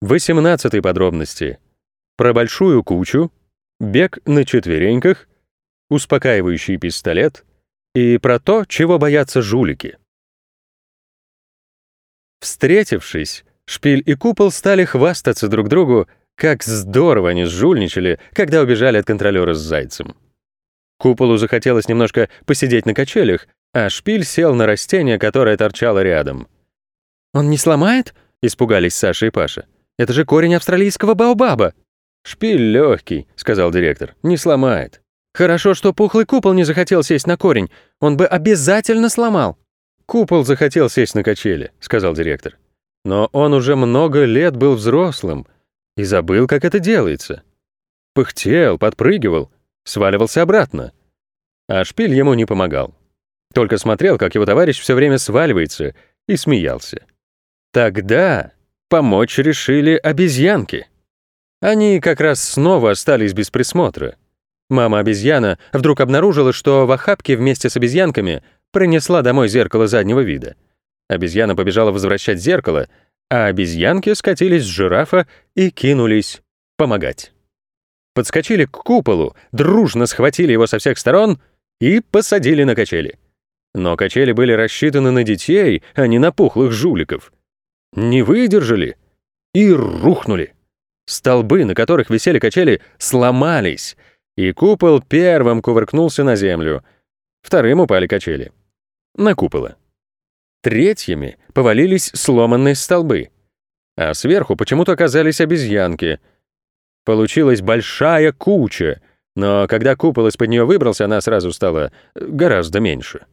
18 подробности. Про большую кучу, бег на четвереньках, успокаивающий пистолет и про то, чего боятся жулики. Встретившись, Шпиль и Купол стали хвастаться друг другу, как здорово они сжульничали, когда убежали от контролера с зайцем. Куполу захотелось немножко посидеть на качелях, а Шпиль сел на растение, которое торчало рядом. «Он не сломает?» — испугались Саша и Паша. «Это же корень австралийского баобаба!» «Шпиль легкий», — сказал директор, — «не сломает». «Хорошо, что пухлый купол не захотел сесть на корень. Он бы обязательно сломал». «Купол захотел сесть на качели», — сказал директор. «Но он уже много лет был взрослым и забыл, как это делается. Пыхтел, подпрыгивал, сваливался обратно. А шпиль ему не помогал. Только смотрел, как его товарищ все время сваливается, и смеялся. Тогда помочь решили обезьянки. Они как раз снова остались без присмотра. Мама-обезьяна вдруг обнаружила, что в охапке вместе с обезьянками принесла домой зеркало заднего вида. Обезьяна побежала возвращать зеркало, а обезьянки скатились с жирафа и кинулись помогать. Подскочили к куполу, дружно схватили его со всех сторон и посадили на качели. Но качели были рассчитаны на детей, а не на пухлых жуликов. Не выдержали и рухнули. Столбы, на которых висели качели, сломались, и купол первым кувыркнулся на землю. Вторым упали качели. На купола. Третьими повалились сломанные столбы. А сверху почему-то оказались обезьянки. Получилась большая куча, но когда купол из-под нее выбрался, она сразу стала гораздо меньше.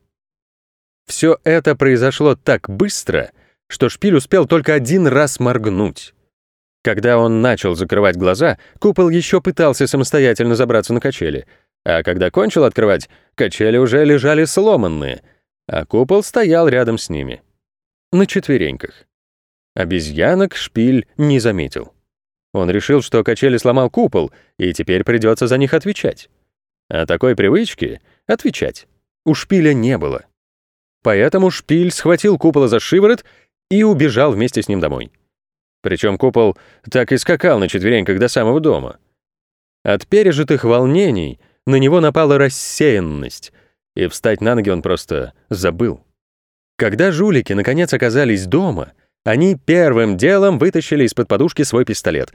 Все это произошло так быстро, что Шпиль успел только один раз моргнуть. Когда он начал закрывать глаза, купол еще пытался самостоятельно забраться на качели, а когда кончил открывать, качели уже лежали сломанные, а купол стоял рядом с ними. На четвереньках. Обезьянок Шпиль не заметил. Он решил, что качели сломал купол, и теперь придется за них отвечать. А такой привычки — отвечать — у Шпиля не было. Поэтому Шпиль схватил купола за шиворот и убежал вместе с ним домой. Причем купол так и скакал на четвереньках до самого дома. От пережитых волнений на него напала рассеянность, и встать на ноги он просто забыл. Когда жулики наконец оказались дома, они первым делом вытащили из-под подушки свой пистолет,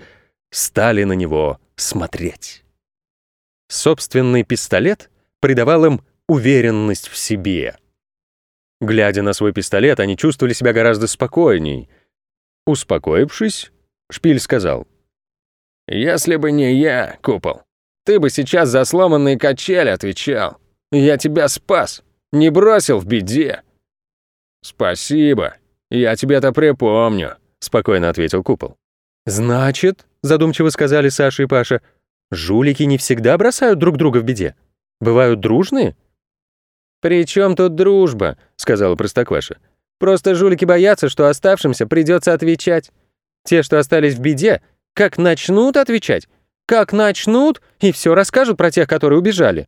стали на него смотреть. Собственный пистолет придавал им уверенность в себе. Глядя на свой пистолет, они чувствовали себя гораздо спокойней. Успокоившись, Шпиль сказал. «Если бы не я, Купол, ты бы сейчас за сломанные качели отвечал. Я тебя спас, не бросил в беде». «Спасибо, я тебе-то припомню», — спокойно ответил Купол. «Значит», — задумчиво сказали Саша и Паша, «жулики не всегда бросают друг друга в беде. Бывают дружные?» «При чем тут дружба?» — сказала Простокваша. «Просто жулики боятся, что оставшимся придется отвечать. Те, что остались в беде, как начнут отвечать, как начнут, и все расскажут про тех, которые убежали.